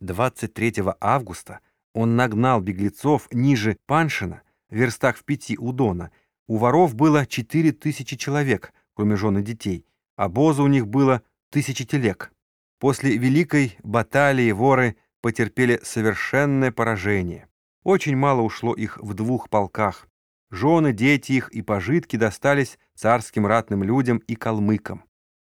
23 августа он нагнал беглецов ниже Паншина, в верстах в пяти у Дона. У воров было 4000 человек, кроме жен и детей. Обоза у них было тысячи телег. После Великой баталии воры потерпели совершенное поражение. Очень мало ушло их в двух полках. Жены, дети их и пожитки достались царским ратным людям и калмыкам.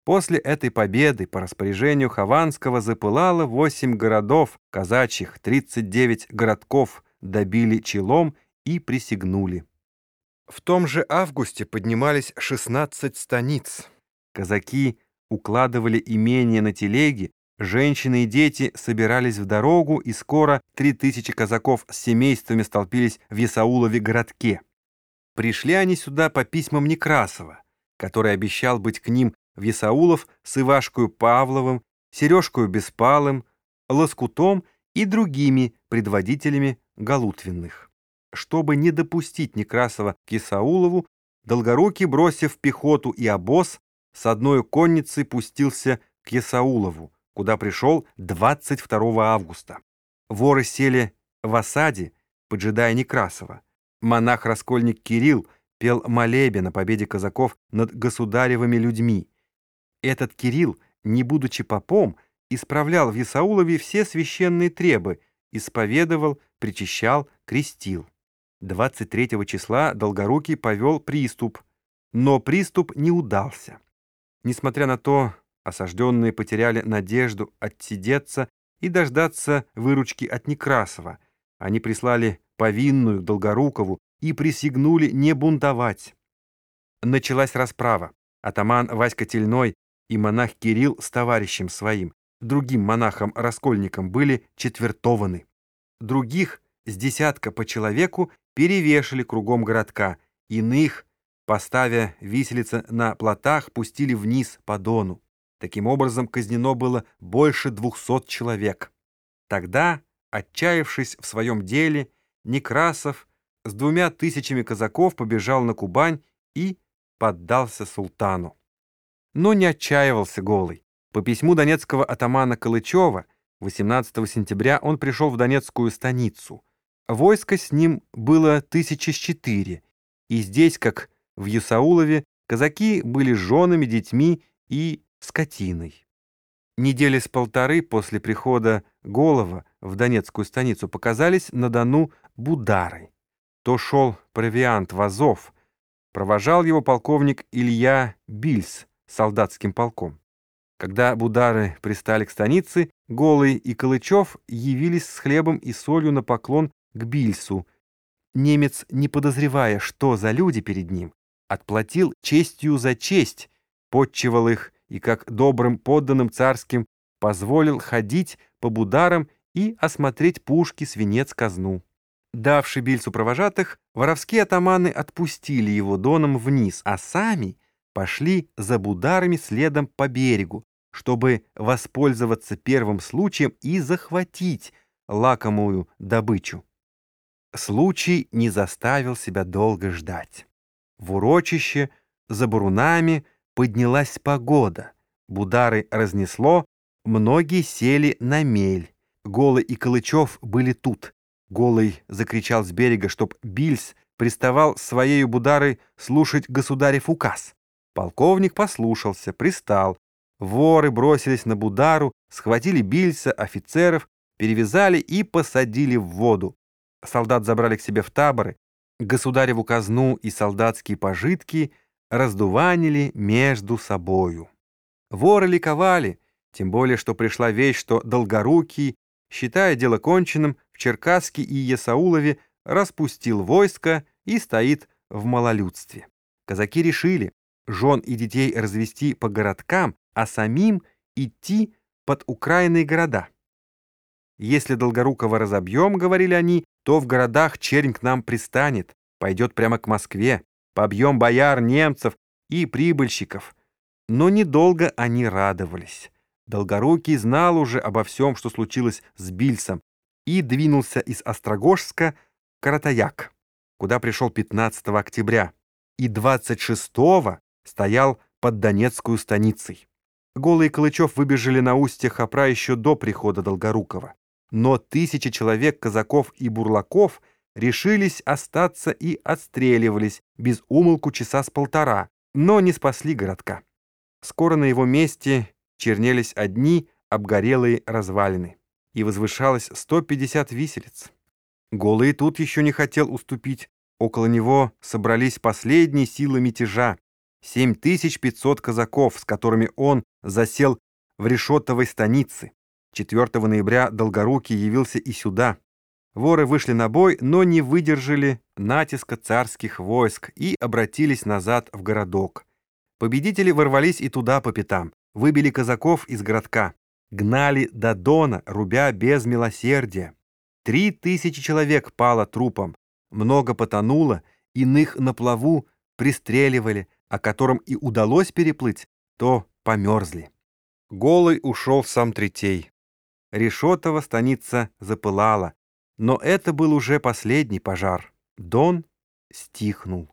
После этой победы по распоряжению Хованского запылало восемь городов казачьих, 39 городков добили челом и присягнули. В том же августе поднимались 16 станиц. Казаки укладывали имение на телеги, женщины и дети собирались в дорогу, и скоро 3000 казаков с семействами столпились в Ясаулове городке. Пришли они сюда по письмам Некрасова, который обещал быть к ним в Ясаулов с Ивашкою Павловым, Сережкою Беспалым, Лоскутом и другими предводителями Галутвинных. Чтобы не допустить Некрасова к Исаулову, Долгорукий, бросив пехоту и обоз, с одной конницей пустился к Исаулову, куда пришел 22 августа. Воры сели в осаде, поджидая Некрасова. Монах-раскольник Кирилл пел молебен о победе казаков над государевыми людьми. Этот Кирилл, не будучи попом, исправлял в Исаулове все священные требы, исповедовал, причащал, крестил. 23 числа Долгорукий повел приступ, но приступ не удался. Несмотря на то, осажденные потеряли надежду отсидеться и дождаться выручки от Некрасова. Они прислали повинную Долгорукову и присягнули не бунтовать. Началась расправа. Атаман Васька Тельной и монах Кирилл с товарищем своим, другим монахом-раскольником, были четвертованы. Других с десятка по человеку перевешали кругом городка, иных, поставя виселица на плотах, пустили вниз по дону. Таким образом, казнено было больше двухсот человек. Тогда, отчаявшись в своем деле, Некрасов с двумя тысячами казаков побежал на Кубань и поддался султану но не отчаивался голый. По письму донецкого атамана Калычева 18 сентября он пришел в Донецкую станицу. Войско с ним было тысячи четыре, и здесь, как в Юсаулове, казаки были женами, детьми и скотиной. Недели с полторы после прихода Голова в Донецкую станицу показались на Дону Будары. То шел провиант вазов, провожал его полковник Илья Бильс, солдатским полком. Когда будары пристали к станице, Голый и Калычев явились с хлебом и солью на поклон к Бильсу. Немец, не подозревая, что за люди перед ним, отплатил честью за честь, подчевал их и, как добрым подданным царским, позволил ходить по бударам и осмотреть пушки, свинец, казну. Давши Бильсу провожатых, воровские атаманы отпустили его доном вниз, а сами — пошли за бударами следом по берегу, чтобы воспользоваться первым случаем и захватить лакомую добычу. Случай не заставил себя долго ждать. В урочище за бурунами поднялась погода. Будары разнесло, многие сели на мель. Голый и Калычев были тут. Голый закричал с берега, чтоб Бильс приставал своей бударой слушать государев указ. Полковник послушался, пристал. Воры бросились на Будару, схватили Бильса, офицеров, перевязали и посадили в воду. Солдат забрали к себе в таборы. Государеву казну и солдатские пожитки раздуванили между собою. Воры ликовали, тем более, что пришла вещь, что Долгорукий, считая дело конченным, в Черкасске и Есаулове распустил войско и стоит в малолюдстве. Казаки решили, жен и детей развести по городкам, а самим идти под украинные города. Если Долгорукова разобьем, говорили они, то в городах чернь к нам пристанет, пойдет прямо к Москве, побьем бояр, немцев и прибыльщиков. Но недолго они радовались. Долгорукий знал уже обо всем, что случилось с Бильсом, и двинулся из Острогожска в Каратаяк, куда пришел 15 октября, и 26 стоял под Донецкую станицей. Голый и Калычев выбежали на устье Хопра еще до прихода Долгорукова. но тысячи человек, казаков и бурлаков решились остаться и отстреливались без умолку часа с полтора, но не спасли городка. Скоро на его месте чернелись одни обгорелые развалины, и возвышалось 150 виселиц. Голый тут еще не хотел уступить, около него собрались последние силы мятежа, 7500 казаков, с которыми он засел в Решетовой станице. 4 ноября Долгорукий явился и сюда. Воры вышли на бой, но не выдержали натиска царских войск и обратились назад в городок. Победители ворвались и туда по пятам, выбили казаков из городка, гнали до Дона, рубя без милосердия. Три тысячи человек пало трупом, много потонуло, иных на плаву пристреливали, а которым и удалось переплыть, то померзли. Голый ушел сам Третей. Решетова станица запылала, но это был уже последний пожар. Дон стихнул.